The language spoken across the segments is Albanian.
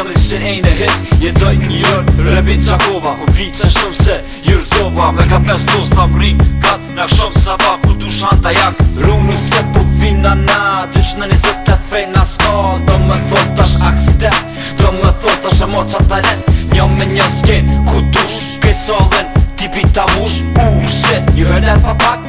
Selling shit ain't a hit Jedoj një jërë Rebit Qakova Ku pi që shumë se Jurzova Me ka pes tos ta mrim Kat në kshon sa pa Ku du shan ta jak Rung një se po vim na na Dyq në një se të fej na s'ka Do me thot tash aksident Do me thot tash e mo qa ta ren Njo me njo s'ken Ku dush Kej sallin Tipi ta mush Uh shit Një hërnet pa pak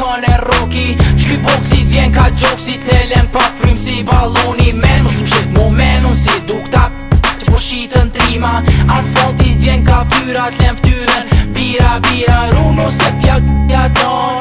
kanë e roki Që këj boksit vjen ka gjoksi Telen pa frim si baloni Men mu shet mu menun si duk ta Që po shqitën trima Asfaltit vjen ka ftyra Tlen ftyren bira bira Runo se pja t'ja don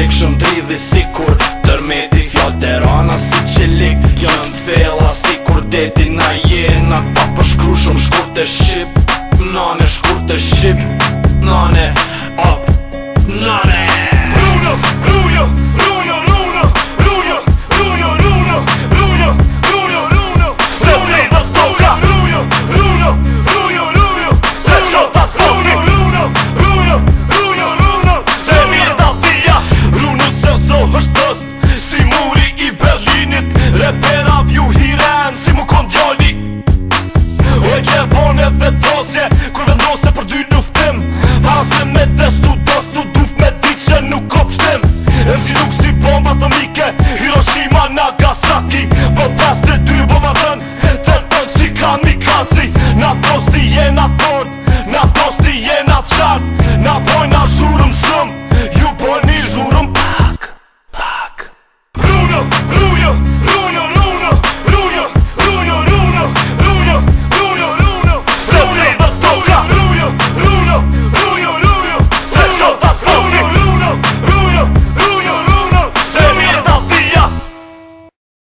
Sik shumë dri si sikur tërmeti ti fjall të rana si që lik Kjo në të fella si kur deti na jena Pa përshkru shumë shkur të shqip Nane shkur të shqip Nane kohë është dëst Si muri i Berlinit Repera vju hiren Si mu kon O e kërpone dhe të